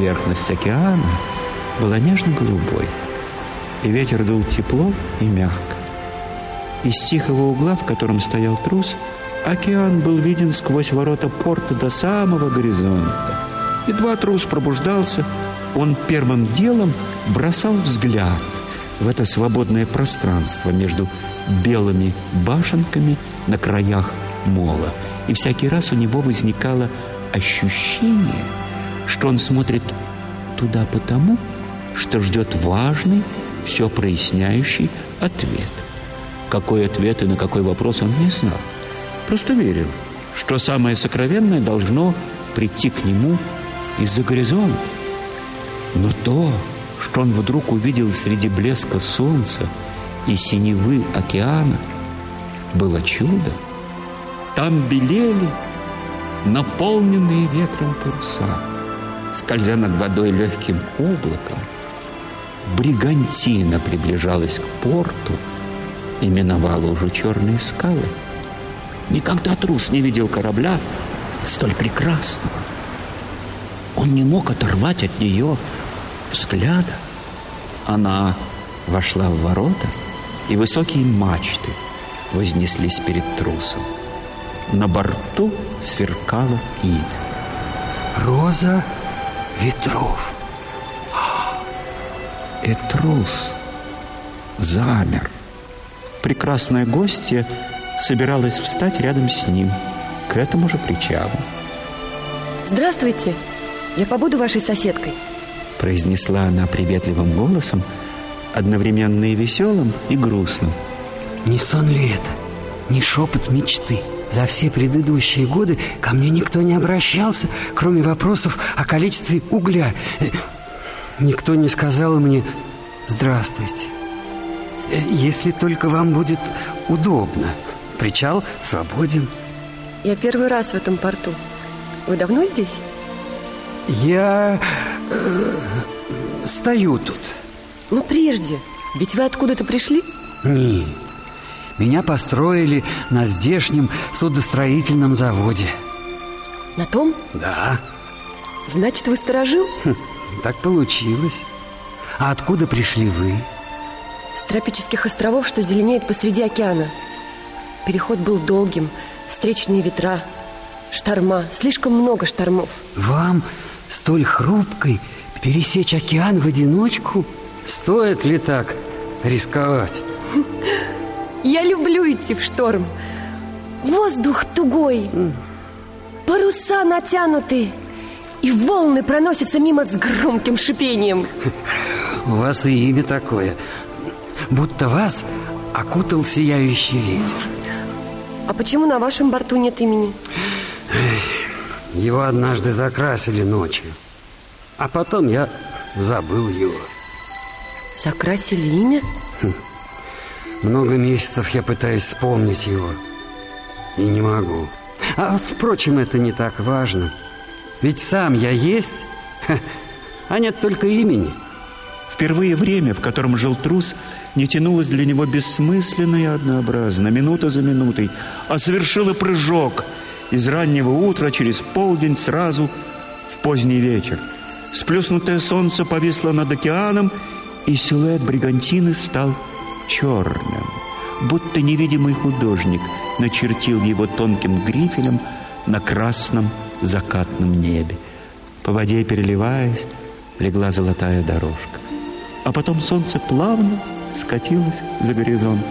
поверхность океана была нежно-голубой, и ветер дул тепло и мягко. Из тихого угла, в котором стоял трус, океан был виден сквозь ворота порта до самого горизонта. Едва трус пробуждался, он первым делом бросал взгляд в это свободное пространство между белыми башенками на краях мола. И всякий раз у него возникало ощущение, что он смотрит туда потому, что ждет важный, все проясняющий ответ. Какой ответ и на какой вопрос он не знал. Просто верил, что самое сокровенное должно прийти к нему из-за горизонта. Но то, что он вдруг увидел среди блеска солнца и синевы океана, было чудо. Там белели наполненные ветром паруса, скользя над водой легким облаком. Бригантина приближалась к порту и миновала уже черные скалы. Никогда трус не видел корабля столь прекрасного. Он не мог оторвать от нее взгляда. Она вошла в ворота, и высокие мачты вознеслись перед трусом. На борту сверкало имя. Роза ветров. И трус замер. Прекрасная гостья собиралась встать рядом с ним, к этому же причалу. Здравствуйте, я побуду вашей соседкой Произнесла она приветливым голосом, одновременно и веселым, и грустным Не сон ли это? Не шепот мечты? За все предыдущие годы ко мне никто не обращался, кроме вопросов о количестве угля. Никто не сказал мне «Здравствуйте». Если только вам будет удобно. Причал свободен. Я первый раз в этом порту. Вы давно здесь? Я э, стою тут. Ну, прежде. Ведь вы откуда-то пришли? Нет. Меня построили на здешнем судостроительном заводе. На том? Да. Значит, вы сторожил? Хм, так получилось. А откуда пришли вы? С тропических островов, что зеленеет посреди океана. Переход был долгим, встречные ветра, шторма, слишком много штормов. Вам столь хрупкой пересечь океан в одиночку? Стоит ли так рисковать? Я люблю идти в шторм. Воздух тугой, паруса натянуты, и волны проносятся мимо с громким шипением. У вас и имя такое, будто вас окутал сияющий ветер. А почему на вашем борту нет имени? Его однажды закрасили ночью, а потом я забыл его. Закрасили имя? Хм. Много месяцев я пытаюсь вспомнить его. И не могу. А, впрочем, это не так важно. Ведь сам я есть. А нет только имени. Впервые время, в котором жил трус Не тянулось для него бессмысленно и однообразно Минута за минутой А совершило прыжок Из раннего утра через полдень сразу в поздний вечер. Сплюснутое солнце повисло над океаном И силуэт бригантины стал черным, будто невидимый художник начертил его тонким грифелем на красном закатном небе. По воде, переливаясь, легла золотая дорожка. А потом солнце плавно скатилось за горизонт.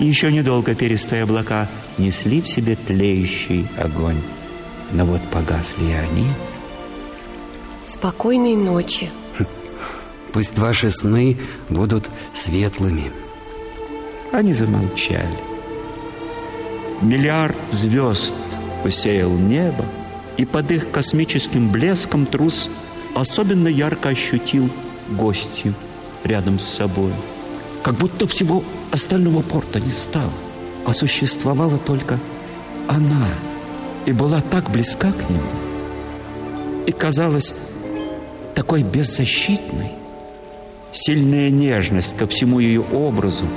И еще недолго перистые облака несли в себе тлеющий огонь. Но вот погасли они. Спокойной ночи. Пусть ваши сны будут светлыми. Они замолчали. Миллиард звезд усеял небо, и под их космическим блеском трус особенно ярко ощутил гостью рядом с собой. Как будто всего остального порта не стало, а существовала только она, и была так близка к нему, и казалась такой беззащитной. Сильная нежность ко всему ее образу –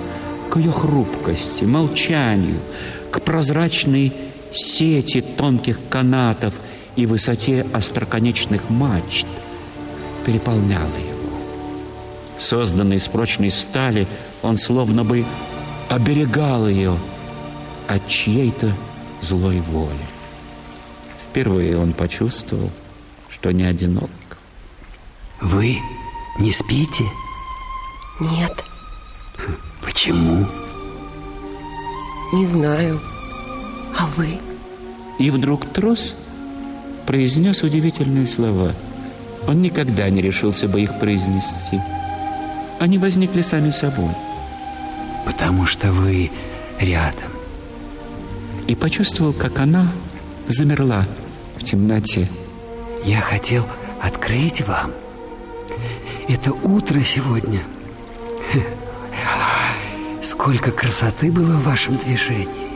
к ее хрупкости, молчанию, к прозрачной сети тонких канатов и высоте остроконечных мачт, переполняла его. Созданный из прочной стали, он словно бы оберегал ее от чьей-то злой воли. Впервые он почувствовал, что не одинок. Вы не спите? Нет. Почему? Не знаю. А вы? И вдруг трос произнес удивительные слова. Он никогда не решился бы их произнести. Они возникли сами собой. Потому что вы рядом. И почувствовал, как она замерла в темноте. Я хотел открыть вам. Это утро сегодня. Сколько красоты было в вашем движении.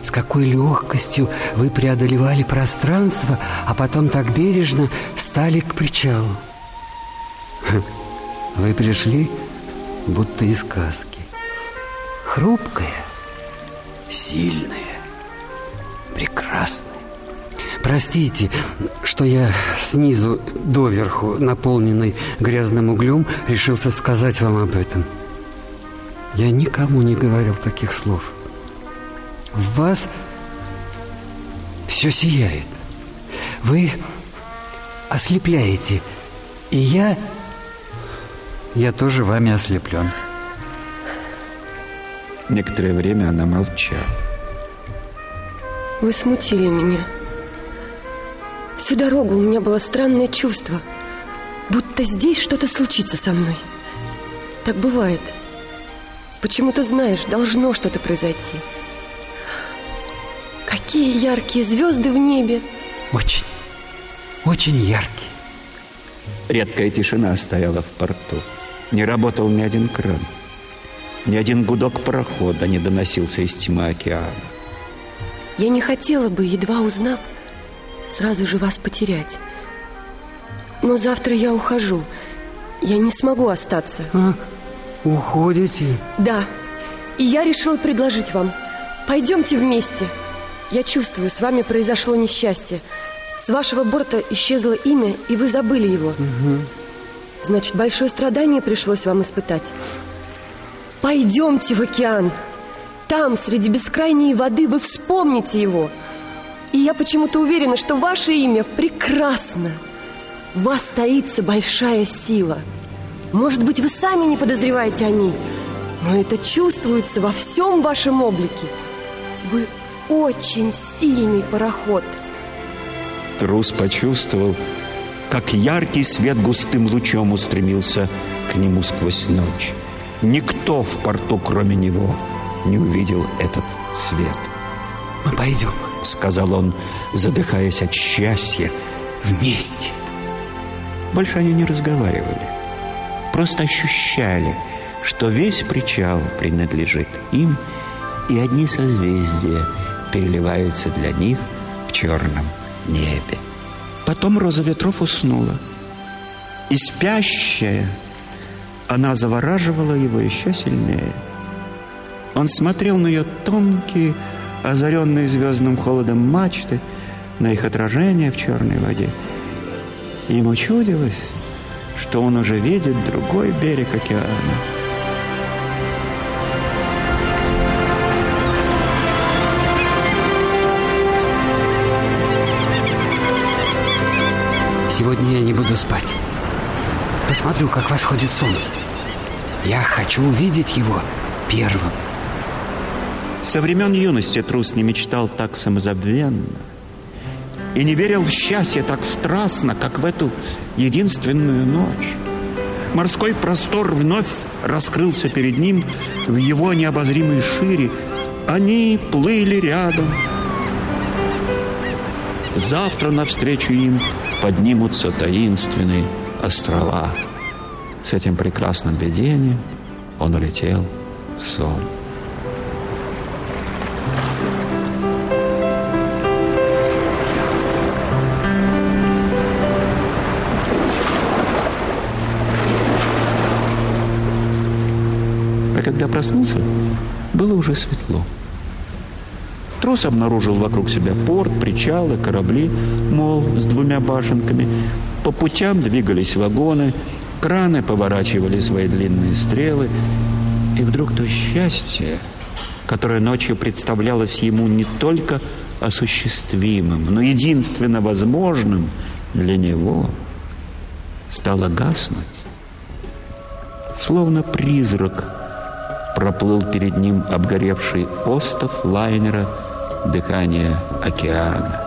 С какой легкостью вы преодолевали пространство, а потом так бережно стали к причалу. Вы пришли, будто из сказки. Хрупкая, сильная, прекрасная. Простите, что я снизу доверху, наполненный грязным углем, решился сказать вам об этом. Я никому не говорил таких слов. В вас все сияет. Вы ослепляете. И я... Я тоже вами ослеплен. Некоторое время она молчала. Вы смутили меня. Всю дорогу у меня было странное чувство, будто здесь что-то случится со мной. Так бывает. Почему-то знаешь, должно что-то произойти. Какие яркие звезды в небе. Очень, очень яркие. Редкая тишина стояла в порту. Не работал ни один кран. Ни один гудок парохода не доносился из тьмы океана. Я не хотела бы, едва узнав, сразу же вас потерять. Но завтра я ухожу. Я не смогу остаться. А, уходите? Да. И я решила предложить вам. Пойдемте вместе. Я чувствую, с вами произошло несчастье. С вашего борта исчезло имя, и вы забыли его. Угу. Значит, большое страдание пришлось вам испытать. Пойдемте в океан. Там, среди бескрайней воды, вы вспомните его. И я почему-то уверена, что ваше имя прекрасно. В вас таится большая сила. Может быть, вы сами не подозреваете о ней, но это чувствуется во всем вашем облике. Вы очень сильный пароход. Трус почувствовал, как яркий свет густым лучом устремился к нему сквозь ночь. Никто в порту, кроме него, не увидел этот свет. «Мы пойдем», — сказал он, задыхаясь от счастья. «Вместе». Больше они не разговаривали. Просто ощущали, что весь причал принадлежит им, и одни созвездия переливаются для них в черном небе. Потом Роза Ветров уснула. И спящая она завораживала его еще сильнее. Он смотрел на ее тонкие, озаренные звездным холодом мачты, на их отражение в черной воде. Ему чудилось, что он уже видит другой берег океана. Сегодня я не буду спать. Посмотрю, как восходит солнце. Я хочу увидеть его первым. Со времен юности трус не мечтал так самозабвенно и не верил в счастье так страстно, как в эту единственную ночь. Морской простор вновь раскрылся перед ним в его необозримой шире. Они плыли рядом. Завтра навстречу им поднимутся таинственные острова. С этим прекрасным видением он улетел в сон. Проснулся, было уже светло. Трос обнаружил вокруг себя порт, причалы, корабли, мол, с двумя башенками. По путям двигались вагоны, краны поворачивали свои длинные стрелы, и вдруг то счастье, которое ночью представлялось ему не только осуществимым, но единственно возможным для него, стало гаснуть. Словно призрак проплыл перед ним обгоревший остов лайнера дыхания океана.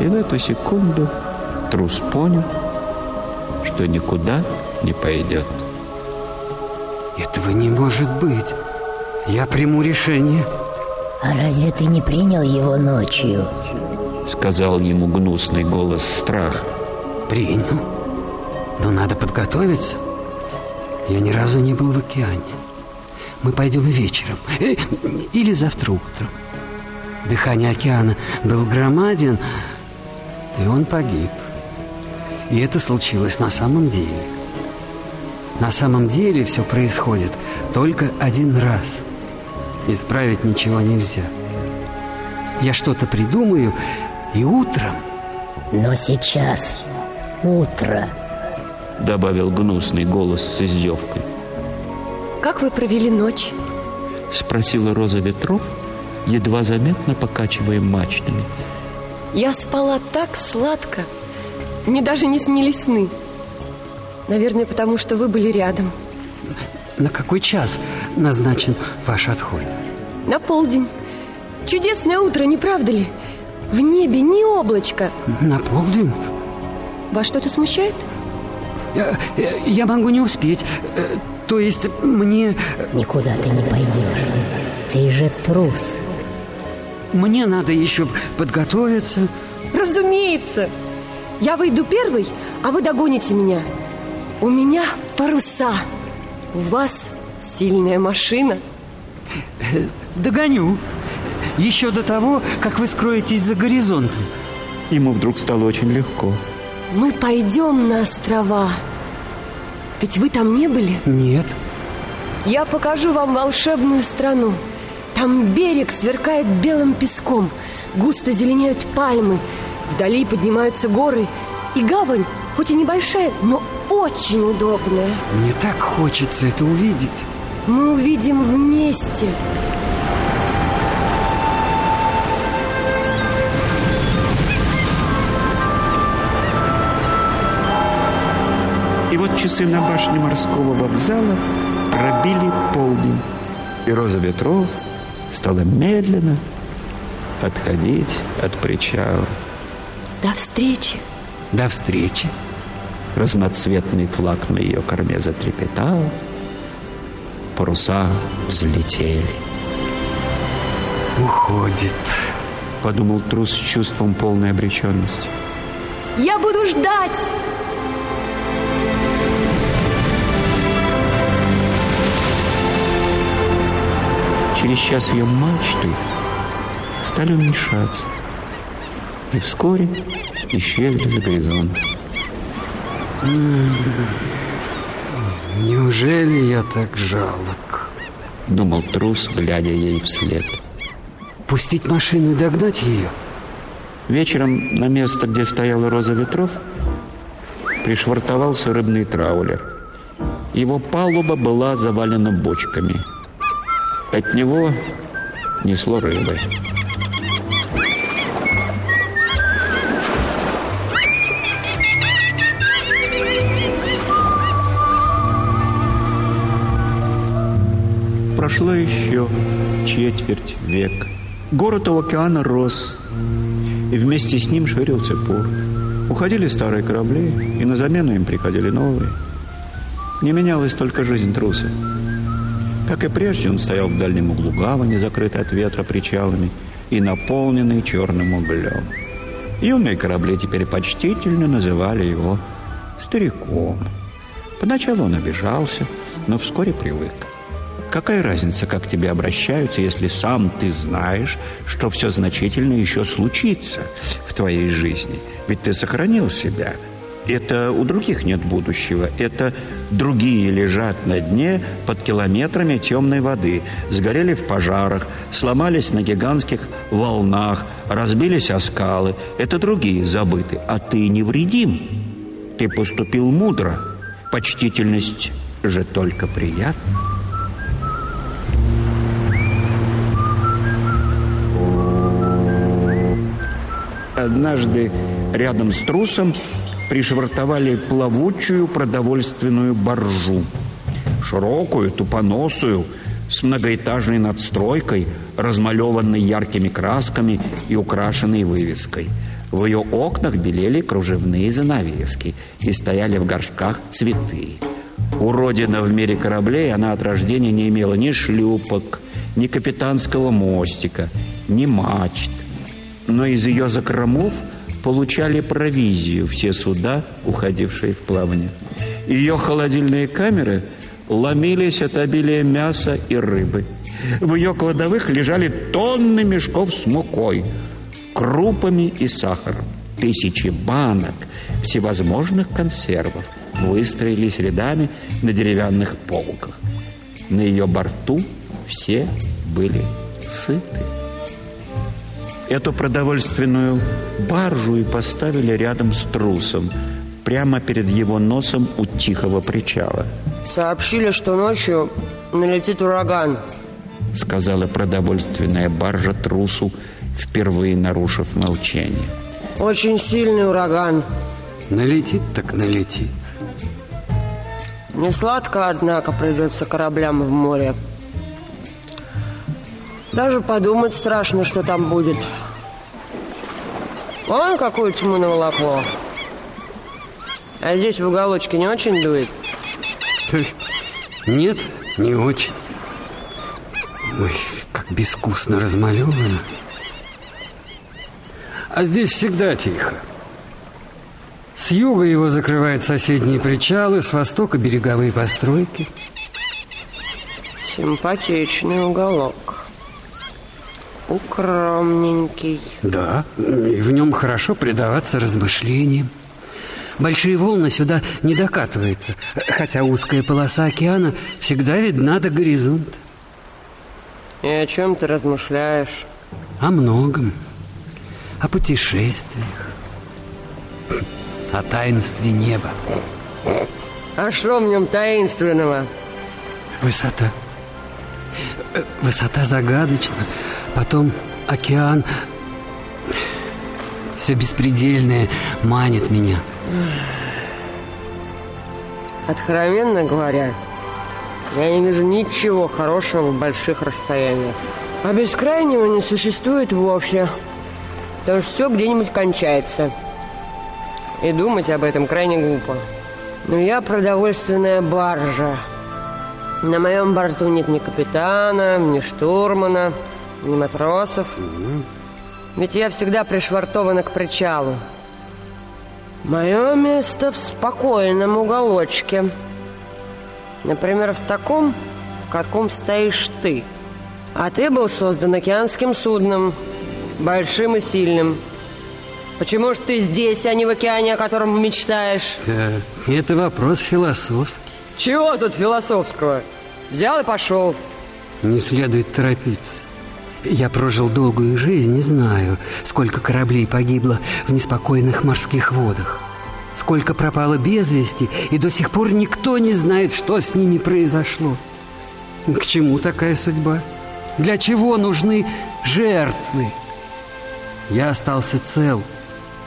И в эту секунду трус понял, что никуда не пойдет. Этого не может быть. Я приму решение. А разве ты не принял его ночью? Сказал ему гнусный голос страха. Принял. Но надо подготовиться. Я ни разу не был в океане. Мы пойдем вечером. Э, или завтра утром. Дыхание океана был громаден, и он погиб. И это случилось на самом деле. На самом деле все происходит только один раз. Исправить ничего нельзя. Я что-то придумаю, и утром... Но сейчас утро. Добавил гнусный голос с издевкой. Как вы провели ночь? Спросила Роза Ветров, едва заметно покачивая мачтами. Я спала так сладко. Мне даже не снились сны. Наверное, потому что вы были рядом. На какой час назначен ваш отход? На полдень. Чудесное утро, не правда ли? В небе ни облачко. На полдень? Вас что-то смущает? Я, я могу не успеть. То есть мне... Никуда ты не пойдешь. Ты же трус. Мне надо еще подготовиться. Разумеется. Я выйду первый, а вы догоните меня. У меня паруса. У вас сильная машина. Догоню. Еще до того, как вы скроетесь за горизонтом. Ему вдруг стало очень легко. Мы пойдем на острова. Ведь вы там не были? Нет. Я покажу вам волшебную страну. Там берег сверкает белым песком, густо зеленеют пальмы, вдали поднимаются горы, и гавань, хоть и небольшая, но очень удобная. Мне так хочется это увидеть. Мы увидим вместе. И часы на башне морского вокзала пробили полдень. И Роза Ветров стала медленно отходить от причала. До встречи. До встречи. Разноцветный флаг на ее корме затрепетал, паруса взлетели. Уходит. Подумал трус с чувством полной обреченности. Я буду ждать! Через час ее мачты стали уменьшаться. И вскоре исчезли за горизонтом. Неужели я так жалок? Думал трус, глядя ей вслед. Пустить машину и догнать ее? Вечером на место, где стояла роза ветров, пришвартовался рыбный траулер. Его палуба была завалена бочками. От него несло рыбой. Прошло еще четверть века. Город у океана рос, и вместе с ним ширился порт. Уходили старые корабли, и на замену им приходили новые. Не менялась только жизнь труса. Как и прежде, он стоял в дальнем углу гавани, закрытый от ветра причалами и наполненный черным углем. Юные корабли теперь почтительно называли его стариком. Поначалу он обижался, но вскоре привык. Какая разница, как к тебе обращаются, если сам ты знаешь, что все значительно еще случится в твоей жизни? Ведь ты сохранил себя, Это у других нет будущего. Это другие лежат на дне под километрами темной воды, сгорели в пожарах, сломались на гигантских волнах, разбились о скалы. Это другие забыты, а ты невредим. Ты поступил мудро. Почтительность же только приятна. Однажды рядом с трусом пришвартовали плавучую продовольственную баржу. Широкую, тупоносую, с многоэтажной надстройкой, размалеванной яркими красками и украшенной вывеской. В ее окнах белели кружевные занавески и стояли в горшках цветы. Уродина в мире кораблей, она от рождения не имела ни шлюпок, ни капитанского мостика, ни мачт. Но из ее закромов – получали провизию все суда, уходившие в плавание. Ее холодильные камеры ломились от обилия мяса и рыбы. В ее кладовых лежали тонны мешков с мукой, крупами и сахаром. Тысячи банок всевозможных консервов выстроились рядами на деревянных полках. На ее борту все были сыты. Эту продовольственную баржу и поставили рядом с трусом, прямо перед его носом у тихого причала. Сообщили, что ночью налетит ураган. Сказала продовольственная баржа трусу, впервые нарушив молчание. Очень сильный ураган. Налетит так налетит. Не сладко, однако, придется кораблям в море. Даже подумать страшно, что там будет. Вон какую тьму наволокло. А здесь в уголочке не очень дует? Нет, не очень. Ой, как безвкусно размалевано. А здесь всегда тихо. С юга его закрывают соседние причалы, с востока береговые постройки. Симпатичный уголок. Укромненький. Да, и в нем хорошо предаваться размышлениям. Большие волны сюда не докатываются, хотя узкая полоса океана всегда видна до горизонта. И о чем ты размышляешь? О многом. О путешествиях. О таинстве неба. А что в нем таинственного? Высота. Высота загадочна. Потом океан. Все беспредельное манит меня. Откровенно говоря, я не вижу ничего хорошего в больших расстояниях. А бескрайнего не существует вовсе. Потому что все где-нибудь кончается. И думать об этом крайне глупо. Но я продовольственная баржа. На моем борту нет ни капитана, ни штурмана, матросов. Угу. Ведь я всегда пришвартована к причалу. Мое место в спокойном уголочке. Например, в таком, в каком стоишь ты. А ты был создан океанским судном, большим и сильным. Почему же ты здесь, а не в океане, о котором мечтаешь? Да, это вопрос философский. Чего тут философского? Взял и пошел. Не следует торопиться. Я прожил долгую жизнь и знаю, сколько кораблей погибло в неспокойных морских водах. Сколько пропало без вести, и до сих пор никто не знает, что с ними произошло. К чему такая судьба? Для чего нужны жертвы? Я остался цел.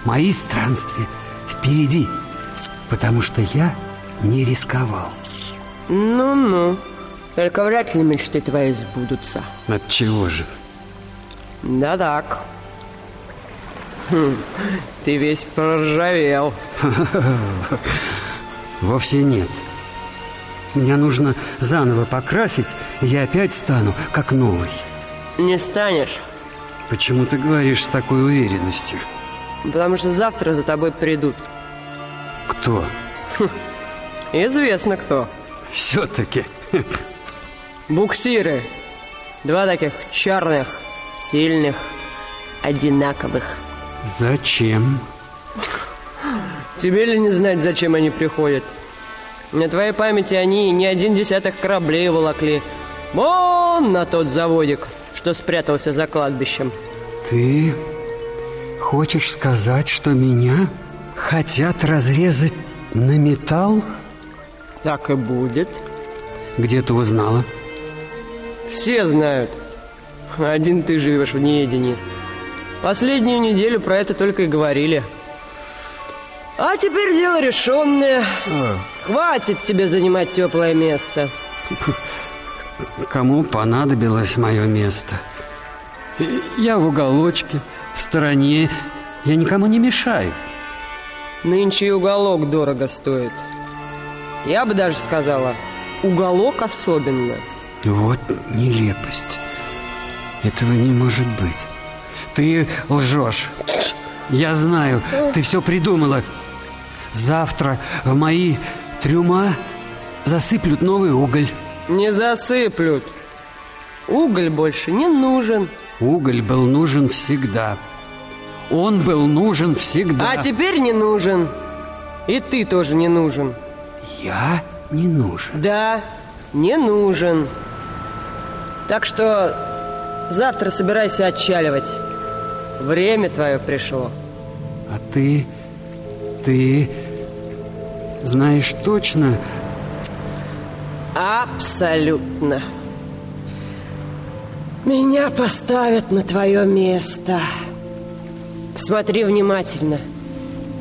Мои странствия впереди, потому что я не рисковал. Ну-ну, только вряд ли мечты твои сбудутся. От чего же? Да так. Хм, ты весь проржавел. Вовсе нет. Меня нужно заново покрасить, и я опять стану как новый. Не станешь. Почему ты говоришь с такой уверенностью? Потому что завтра за тобой придут. Кто? Хм, известно кто. Все-таки. Буксиры. Два таких черных, сильных, одинаковых. Зачем? Тебе ли не знать, зачем они приходят? На твоей памяти они не один десяток кораблей волокли. Вон на тот заводик, что спрятался за кладбищем. Ты хочешь сказать, что меня хотят разрезать на металл? Так и будет. Где ты узнала? Все знают. Один ты живешь в неедении. Последнюю неделю про это только и говорили. А теперь дело решенное. А. Хватит тебе занимать теплое место. Кому понадобилось мое место? Я в уголочке, в стороне. Я никому не мешаю. Нынче и уголок дорого стоит. Я бы даже сказала, уголок особенно. Вот нелепость. Этого не может быть. Ты лжешь. Я знаю, ты все придумала. Завтра в мои трюма засыплют новый уголь. Не засыплют. Уголь больше не нужен. Уголь был нужен всегда. Он был нужен всегда. А теперь не нужен. И ты тоже не нужен. Я не нужен? Да, не нужен. Так что завтра собирайся отчаливать. Время твое пришло. А ты... ты... знаешь точно... Абсолютно. Меня поставят на твое место. Посмотри внимательно.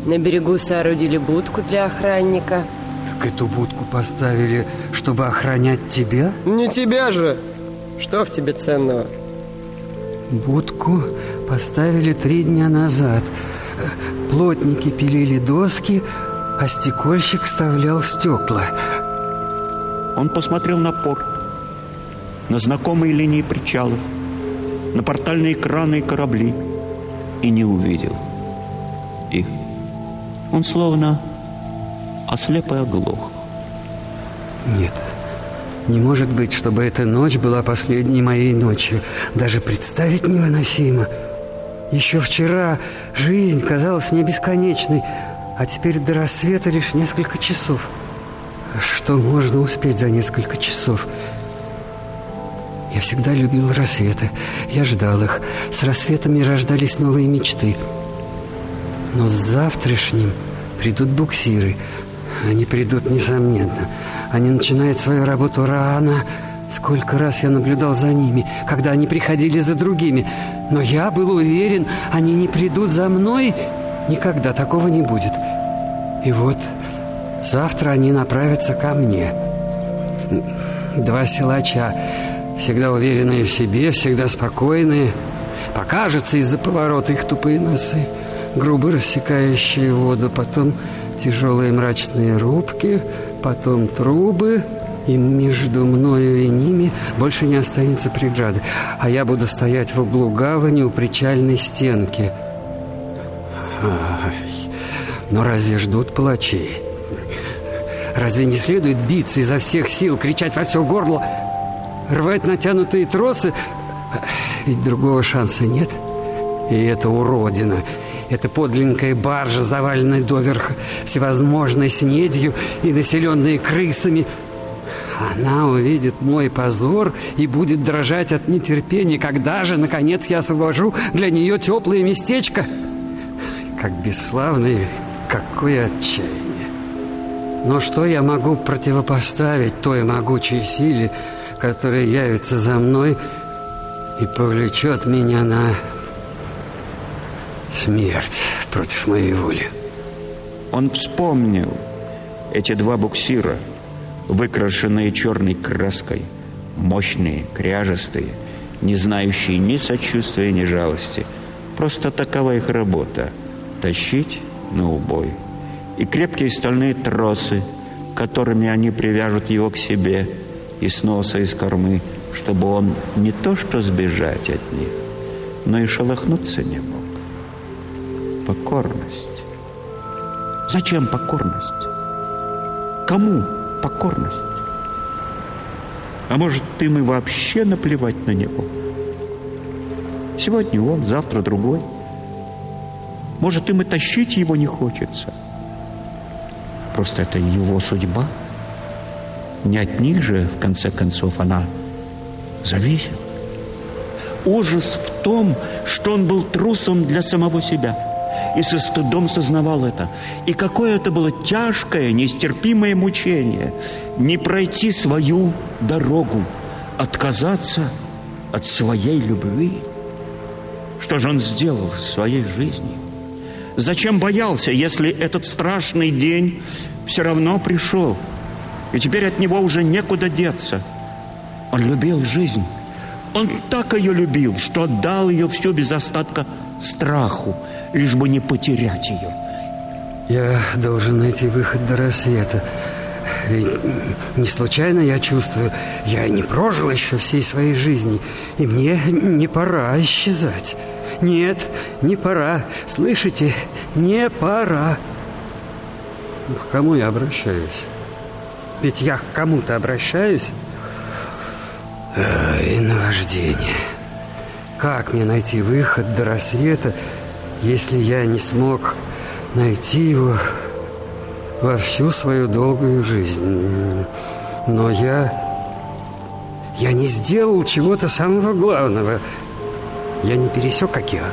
На берегу соорудили будку для охранника. Так эту будку поставили, чтобы охранять тебя? Не тебя же! Что в тебе ценного? Будку поставили три дня назад. Плотники пилили доски, а стекольщик вставлял стекла. Он посмотрел на порт, на знакомые линии причалов, на портальные краны и корабли и не увидел их. Он словно ослеп и оглох. Нет, не может быть, чтобы эта ночь была последней моей ночью. Даже представить невыносимо. Еще вчера жизнь казалась мне бесконечной, а теперь до рассвета лишь несколько часов. Что можно успеть за несколько часов? Я всегда любил рассветы. Я ждал их. С рассветами рождались новые мечты. Но с завтрашним придут буксиры. Они придут, несомненно. Они начинают свою работу рано. Сколько раз я наблюдал за ними, когда они приходили за другими. Но я был уверен, они не придут за мной. Никогда такого не будет. И вот завтра они направятся ко мне. Два силача, всегда уверенные в себе, всегда спокойные. Покажется из-за поворота их тупые носы, грубо рассекающие воду, потом тяжелые мрачные рубки, потом трубы, и между мною и ними больше не останется преграды, а я буду стоять в углу гавани у причальной стенки. Ай, но разве ждут палачей? Разве не следует биться изо всех сил, кричать во все горло, рвать натянутые тросы? Ведь другого шанса нет. И это уродина — это подлинная баржа, заваленная доверха всевозможной снедью и населенная крысами. Она увидит мой позор и будет дрожать от нетерпения, когда же, наконец, я освобожу для нее теплое местечко. Как бесславно какое отчаяние. Но что я могу противопоставить той могучей силе, которая явится за мной и повлечет меня на Смерть против моей воли. Он вспомнил эти два буксира, выкрашенные черной краской, мощные, кряжестые, не знающие ни сочувствия, ни жалости. Просто такова их работа – тащить на убой. И крепкие стальные тросы, которыми они привяжут его к себе из носа, из кормы, чтобы он не то что сбежать от них, но и шелохнуться не мог покорность. Зачем покорность? Кому покорность? А может, им и вообще наплевать на него? Сегодня он, завтра другой. Может, им и тащить его не хочется. просто это его судьба. Не от них же, в конце концов, она зависит. Ужас в том, что он был трусом для самого себя и со стыдом сознавал это. И какое это было тяжкое, нестерпимое мучение не пройти свою дорогу, отказаться от своей любви. Что же он сделал в своей жизни? Зачем боялся, если этот страшный день все равно пришел, и теперь от него уже некуда деться? Он любил жизнь. Он так ее любил, что отдал ее всю без остатка страху, лишь бы не потерять ее. Я должен найти выход до рассвета. Ведь не случайно я чувствую, я не прожил еще всей своей жизни, и мне не пора исчезать. Нет, не пора. Слышите? Не пора. К кому я обращаюсь? Ведь я к кому-то обращаюсь. И наваждение. Как мне найти выход до рассвета, если я не смог найти его во всю свою долгую жизнь? Но я... Я не сделал чего-то самого главного. Я не пересек океан.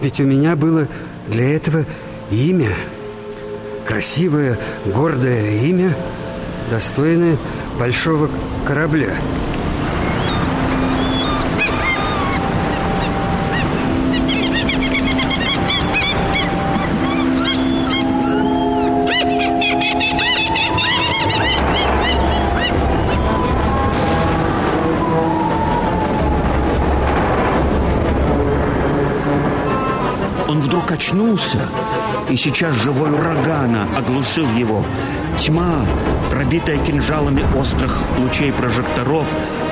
Ведь у меня было для этого имя. Красивое, гордое имя, достойное большого корабля. Очнулся, и сейчас живой урагана оглушил его. Тьма, пробитая кинжалами острых лучей прожекторов,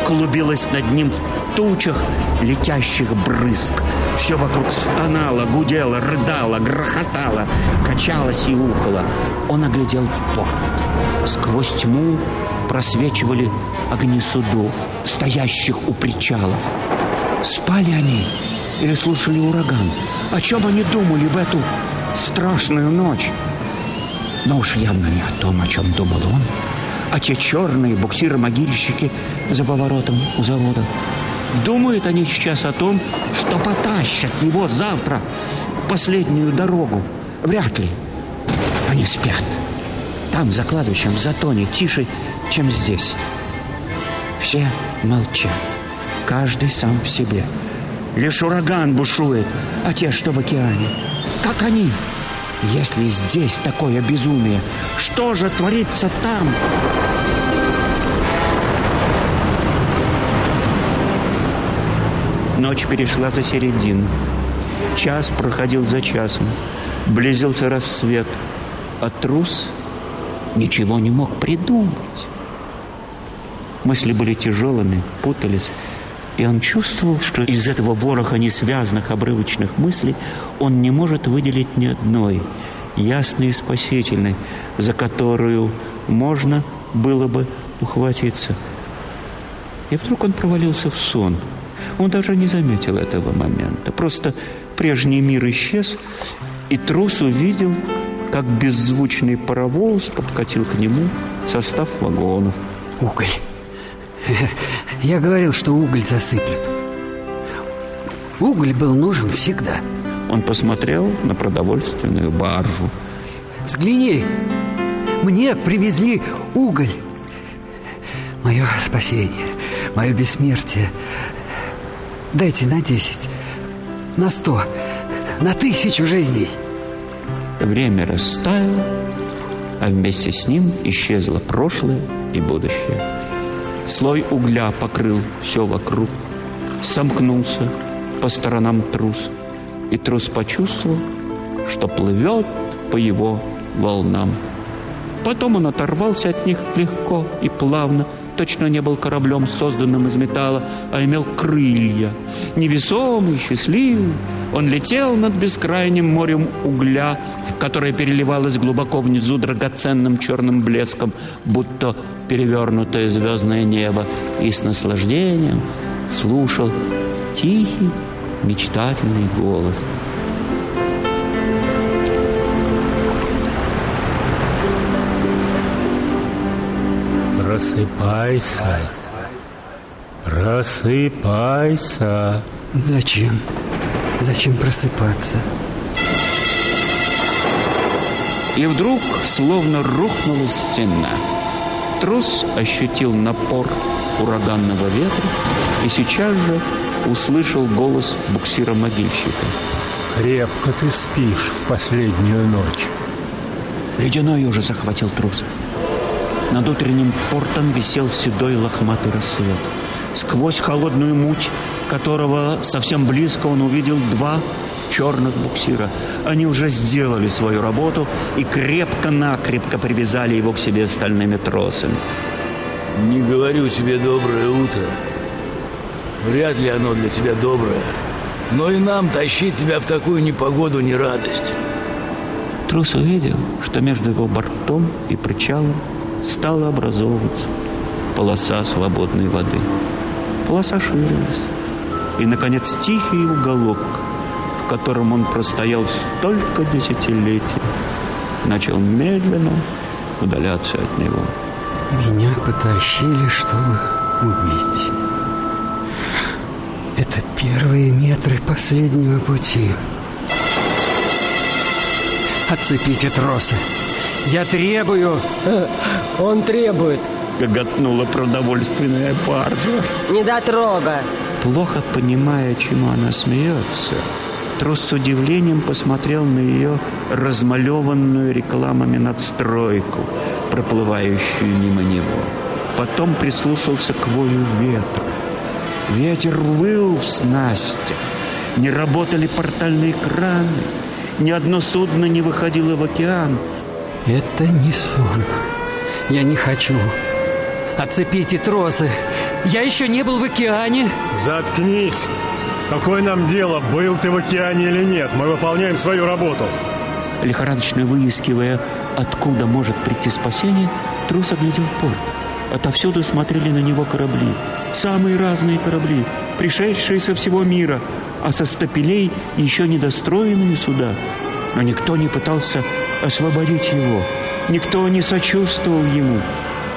клубилась над ним в тучах летящих брызг. Все вокруг стонало, гудело, рыдало, грохотало, качалось и ухало. Он оглядел порт. Сквозь тьму просвечивали огни судов, стоящих у причалов. Спали они или слушали ураган? О чем они думали в эту страшную ночь? Но уж явно не о том, о чем думал он, а те черные буксиры-могильщики за поворотом у завода. Думают они сейчас о том, что потащат его завтра в последнюю дорогу. Вряд ли. Они спят. Там, за кладбищем, в затоне, тише, чем здесь. Все молчат. Каждый сам в себе. Лишь ураган бушует, а те, что в океане. Как они? Если здесь такое безумие, что же творится там? Ночь перешла за середину. Час проходил за часом. Близился рассвет. А трус ничего не мог придумать. Мысли были тяжелыми, путались. И он чувствовал, что из этого вороха несвязанных обрывочных мыслей он не может выделить ни одной, ясной и спасительной, за которую можно было бы ухватиться. И вдруг он провалился в сон. Он даже не заметил этого момента. Просто прежний мир исчез, и трус увидел, как беззвучный паровоз подкатил к нему состав вагонов. Уголь. Я говорил, что уголь засыплют. Уголь был нужен всегда. Он посмотрел на продовольственную баржу. Взгляни, мне привезли уголь. Мое спасение, мое бессмертие. Дайте на десять, на сто, на тысячу жизней. Время растаяло, а вместе с ним исчезло прошлое и будущее. Слой угля покрыл все вокруг, сомкнулся по сторонам трус, и трус почувствовал, что плывет по его волнам. Потом он оторвался от них легко и плавно, точно не был кораблем, созданным из металла, а имел крылья. Невесомый, счастливый, он летел над бескрайним морем угля, которое переливалось глубоко внизу драгоценным черным блеском, будто перевернутое звездное небо, и с наслаждением слушал тихий, мечтательный голос. Просыпайся. Просыпайся. Зачем? Зачем просыпаться? И вдруг словно рухнула стена. Трус ощутил напор ураганного ветра и сейчас же услышал голос буксира-могильщика. Крепко ты спишь в последнюю ночь. Ледяной уже захватил трус. Над утренним портом висел седой лохматый рассвет. Сквозь холодную муть, которого совсем близко он увидел два черных буксира. Они уже сделали свою работу и крепко-накрепко привязали его к себе стальными тросами. Не говорю тебе доброе утро. Вряд ли оно для тебя доброе. Но и нам тащить тебя в такую непогоду не радость. Трус увидел, что между его бортом и причалом стала образовываться полоса свободной воды. Полоса ширилась. И, наконец, тихий уголок, в котором он простоял столько десятилетий, начал медленно удаляться от него. Меня потащили, чтобы убить. Это первые метры последнего пути. Отцепите тросы. Я требую... Он требует. Гоготнула продовольственная баржа. Недотрога. Плохо понимая, чему она смеется, Трус с удивлением посмотрел на ее размалеванную рекламами надстройку, проплывающую мимо него. Потом прислушался к вою ветра. Ветер выл в снастях. Не работали портальные краны. Ни одно судно не выходило в океан. Это не сон. Я не хочу. Отцепите тросы. Я еще не был в океане. Заткнись. Какое нам дело, был ты в океане или нет? Мы выполняем свою работу. Лихорадочно выискивая, откуда может прийти спасение, трус оглядел порт. Отовсюду смотрели на него корабли. Самые разные корабли, пришедшие со всего мира, а со стапелей еще недостроенные суда. Но никто не пытался освободить его. Никто не сочувствовал ему.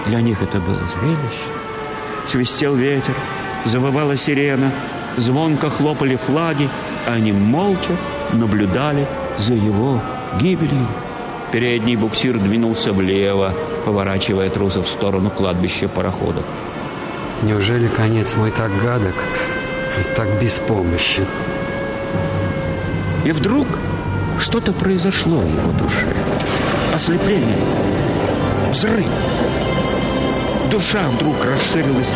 Для них это было зрелище. Свистел ветер, завывала сирена, звонко хлопали флаги, а они молча наблюдали за его гибелью. Передний буксир двинулся влево, поворачивая трусов в сторону кладбища пароходов. Неужели конец мой так гадок и так беспомощен? И вдруг что-то произошло в его душе. Ослепление. Взрыв. Душа вдруг расширилась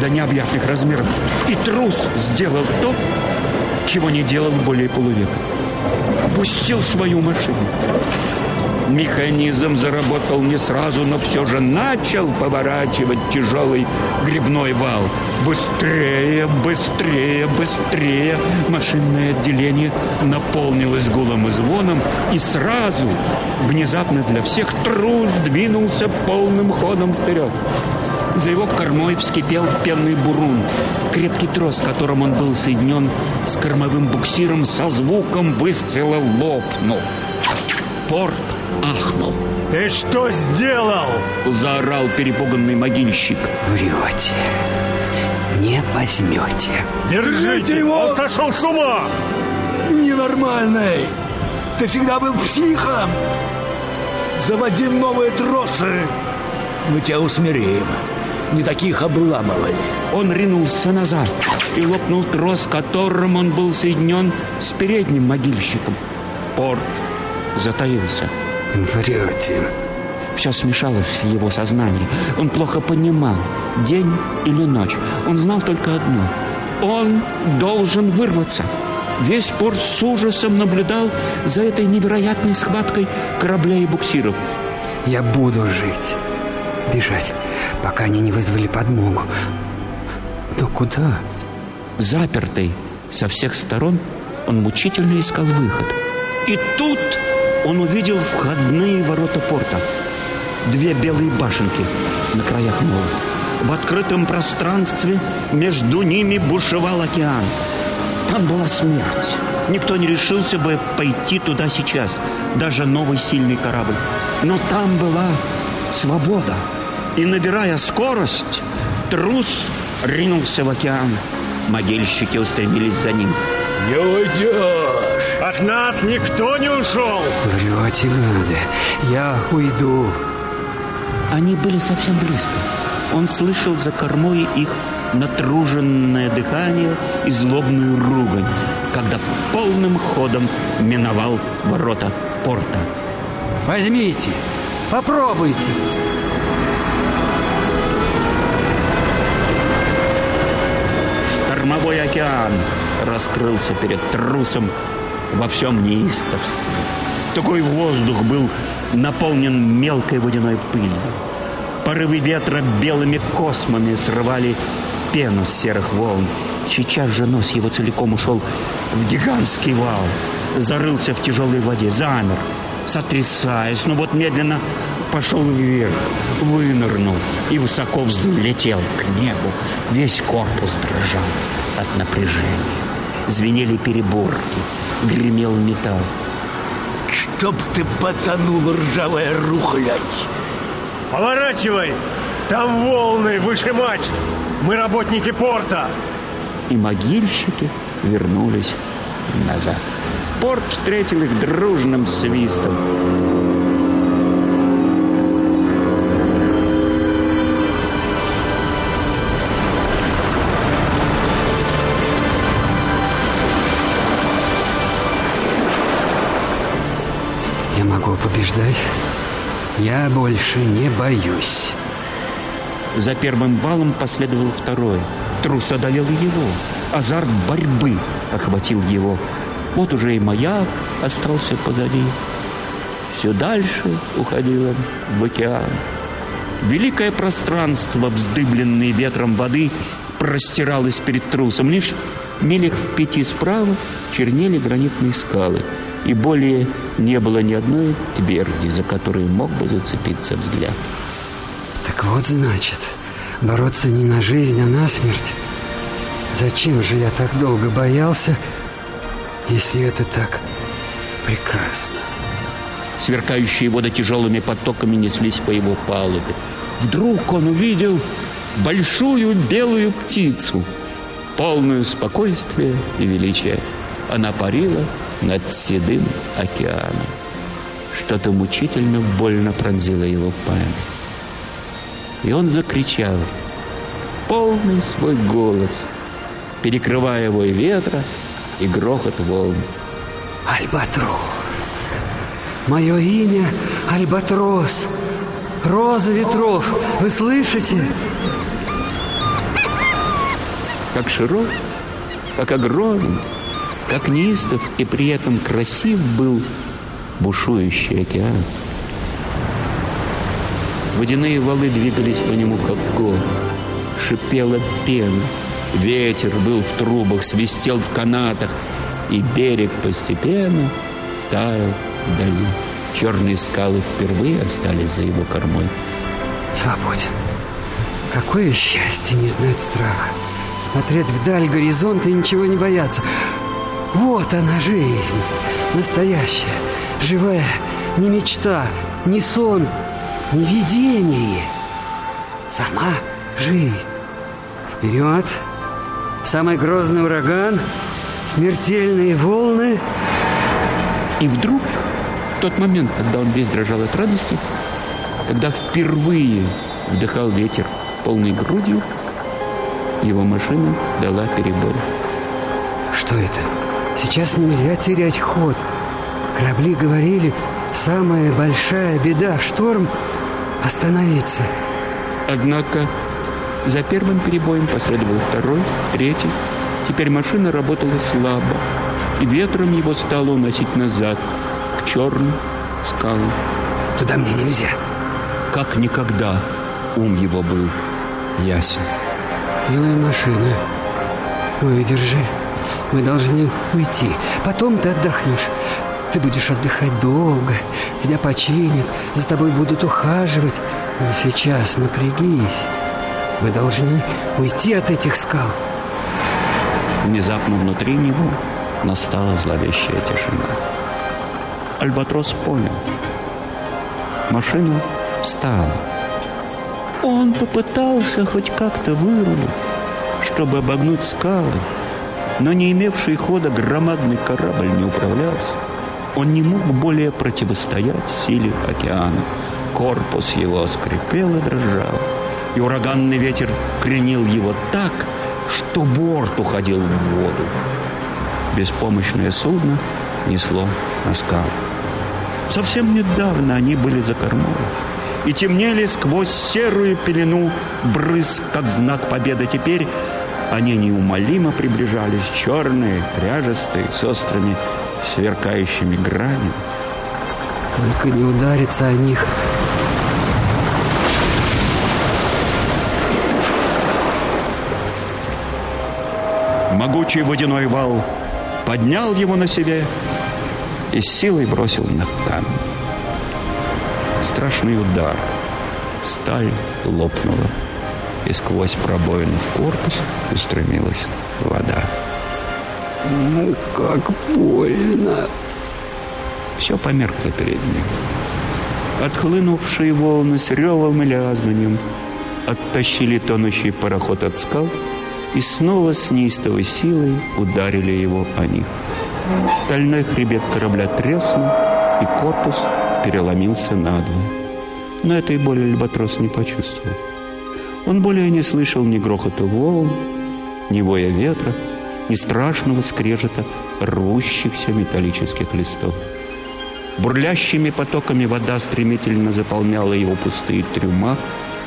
до необъятных размеров. И трус сделал то, чего не делал более полувека. Пустил свою машину. Механизм заработал не сразу, но все же начал поворачивать тяжелый грибной вал. Быстрее, быстрее, быстрее. Машинное отделение наполнилось гулом и звоном, и сразу, внезапно для всех, трус двинулся полным ходом вперед. За его кормой вскипел пенный бурун. Крепкий трос, которым он был соединен с кормовым буксиром, со звуком выстрела лопнул. Порт ахнул. Ты что сделал? Заорал перепуганный могильщик. Врете. Не возьмете. Держите его! Он сошел с ума! Ненормальный! Ты всегда был психом! Заводи новые тросы! Мы тебя усмирим. Не таких обламывали. Он ринулся назад и лопнул трос, которым он был соединен с передним могильщиком. Порт затаился. Врете. Все смешалось в его сознании. Он плохо понимал, день или ночь. Он знал только одно. Он должен вырваться. Весь порт с ужасом наблюдал за этой невероятной схваткой кораблей и буксиров. Я буду жить. Бежать, пока они не вызвали подмогу. Но куда? Запертый со всех сторон, он мучительно искал выход. И тут он увидел входные ворота порта. Две белые башенки на краях мола. В открытом пространстве между ними бушевал океан. Там была смерть. Никто не решился бы пойти туда сейчас, даже новый сильный корабль. Но там была свобода. и, набирая скорость, трус ринулся в океан. Могильщики устремились за ним. Не уйдешь! От нас никто не ушел! Врете, гады. Я уйду. Они были совсем близко. Он слышал за кормой их натруженное дыхание и злобную ругань, когда полным ходом миновал ворота порта. Возьмите, попробуйте. Штормовой океан раскрылся перед трусом во всем неистовстве. Такой воздух был наполнен мелкой водяной пылью. Порывы ветра белыми космами срывали пену с серых волн. Сейчас же нос его целиком ушел в гигантский вал. Зарылся в тяжелой воде, замер, сотрясаясь, но вот медленно пошел вверх, вынырнул и высоко взлетел к небу. Весь корпус дрожал от напряжения. Звенели переборки, гремел металл. Чтоб ты потонул, ржавая рухлядь! Поворачивай! Там волны выше мачт! Мы работники порта! И могильщики вернулись назад. Порт встретил их дружным свистом. Побеждать. Я больше не боюсь. За первым валом последовал второй. Трус одолел его. Азарт борьбы охватил его. Вот уже и маяк остался позади. Все дальше уходил он в океан. Великое пространство, вздыбленное ветром воды, простиралось перед трусом. Лишь милях в пяти справа чернели гранитные скалы. И более не было ни одной тверди, за которую мог бы зацепиться взгляд. Так вот, значит, бороться не на жизнь, а на смерть. Зачем же я так долго боялся, если это так прекрасно? Сверкающие воды тяжелыми потоками неслись по его палубе. Вдруг он увидел большую белую птицу, полную спокойствия и величия. Она парила над седым океаном. Что-то мучительно больно пронзило его память. И он закричал полный свой голос, перекрывая вой ветра и грохот волн. Альбатрос. Мое имя Альбатрос. Роза ветров. Вы слышите? Как широк, как огромен, как неистов и при этом красив был бушующий океан. Водяные валы двигались по нему, как гор. Шипела пена. Ветер был в трубах, свистел в канатах, и берег постепенно таял вдали. Черные скалы впервые остались за его кормой. Свободен. Какое счастье не знать страха. Смотреть вдаль горизонта и ничего не бояться. Вот она жизнь. Настоящая, живая, не мечта, не сон, не видение. Сама жизнь. Вперед! Самый грозный ураган, смертельные волны. И вдруг, в тот момент, когда он весь дрожал от радости, когда впервые вдыхал ветер полной грудью, его машина дала перебой. Что это? Сейчас нельзя терять ход. Корабли говорили, самая большая беда в шторм – остановиться. Однако за первым перебоем последовал второй, третий. Теперь машина работала слабо, и ветром его стало уносить назад, к черным скалам. Туда мне нельзя. Как никогда ум его был ясен. Милая машина, выдержи. Мы должны уйти. Потом ты отдохнешь. Ты будешь отдыхать долго. Тебя починят, за тобой будут ухаживать. Но сейчас напрягись. Мы должны уйти от этих скал. Внезапно внутри него настала зловещая тишина. Альбатрос понял. Машина встала. Он попытался хоть как-то вырулить, чтобы обогнуть скалы, но не имевший хода громадный корабль не управлялся. Он не мог более противостоять силе океана. Корпус его скрипел и дрожал, и ураганный ветер кренил его так, что борт уходил в воду. Беспомощное судно несло на скалу. Совсем недавно они были за кормой и темнели сквозь серую пелену брызг, как знак победы. Теперь они неумолимо приближались, черные, кряжестые, с острыми сверкающими гранями. Только не удариться о них. Могучий водяной вал поднял его на себе и силой бросил на камень. Страшный удар. Сталь лопнула, и сквозь пробоину в корпус устремилась вода. Ну, как больно. Все померкло перед ним. Отхлынувшие волны с ревом и лязганием оттащили тонущий пароход от скал и снова с неистовой силой ударили его о них. Стальной хребет корабля треснул, и корпус переломился надвое. Но этой боли Альбатрос не почувствовал. Он более не слышал ни грохота волн, ни воя ветра, ни страшного скрежета рвущихся металлических листов. Бурлящими потоками вода стремительно заполняла его пустые трюма,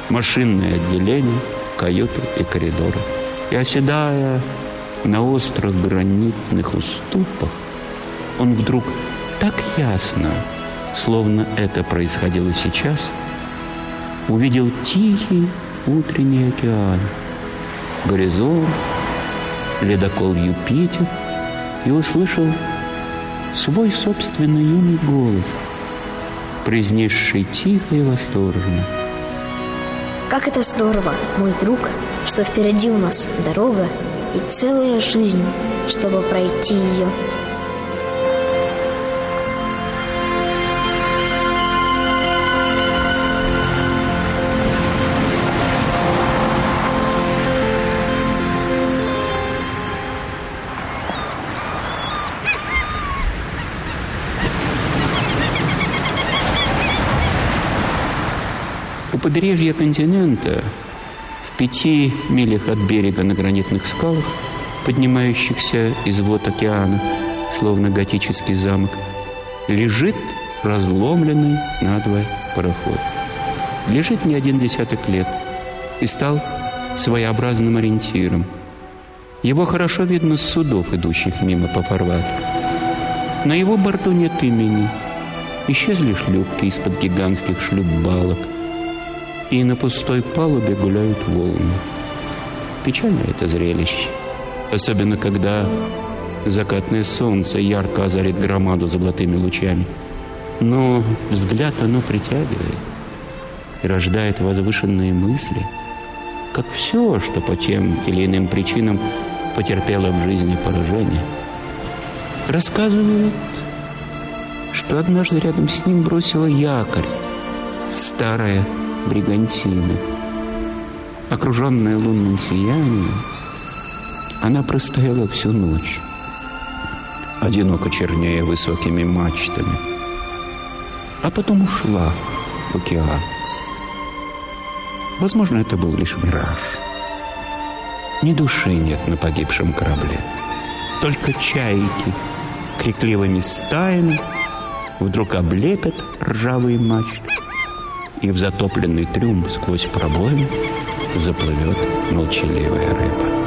машинное отделение, каюты и коридоры. И оседая на острых гранитных уступах, он вдруг так ясно, словно это происходило сейчас, увидел тихий утренний океан, горизонт, ледокол Юпитер и услышал свой собственный юный голос, произнесший тихо и восторженно. Как это здорово, мой друг, что впереди у нас дорога и целая жизнь, чтобы пройти ее. У побережья континента, в пяти милях от берега на гранитных скалах, поднимающихся из вод океана, словно готический замок, лежит разломленный надвое пароход. Лежит не один десяток лет и стал своеобразным ориентиром. Его хорошо видно с судов, идущих мимо по фарватеру. На его борту нет имени. Исчезли шлюпки из-под гигантских шлюпбалок – и на пустой палубе гуляют волны. Печальное это зрелище, особенно когда закатное солнце ярко озарит громаду золотыми лучами. Но взгляд оно притягивает и рождает возвышенные мысли, как все, что по тем или иным причинам потерпело в жизни поражение. Рассказывает, что однажды рядом с ним бросила якорь старая бригантина. Окруженная лунным сиянием, она простояла всю ночь, одиноко чернее высокими мачтами, а потом ушла в океан. Возможно, это был лишь мираж. Ни души нет на погибшем корабле. Только чайки крикливыми стаями вдруг облепят ржавые мачты и в затопленный трюм сквозь пробоин заплывет молчаливая рыба.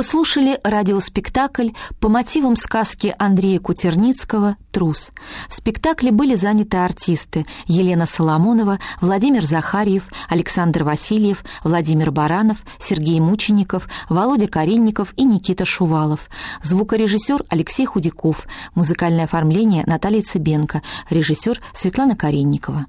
Вы слушали радиоспектакль по мотивам сказки Андрея Кутерницкого «Трус». В спектакле были заняты артисты Елена Соломонова, Владимир Захарьев, Александр Васильев, Владимир Баранов, Сергей Мучеников, Володя Каренников и Никита Шувалов. Звукорежиссер Алексей Худяков. Музыкальное оформление Наталья Цыбенко. Режиссер Светлана Каренникова.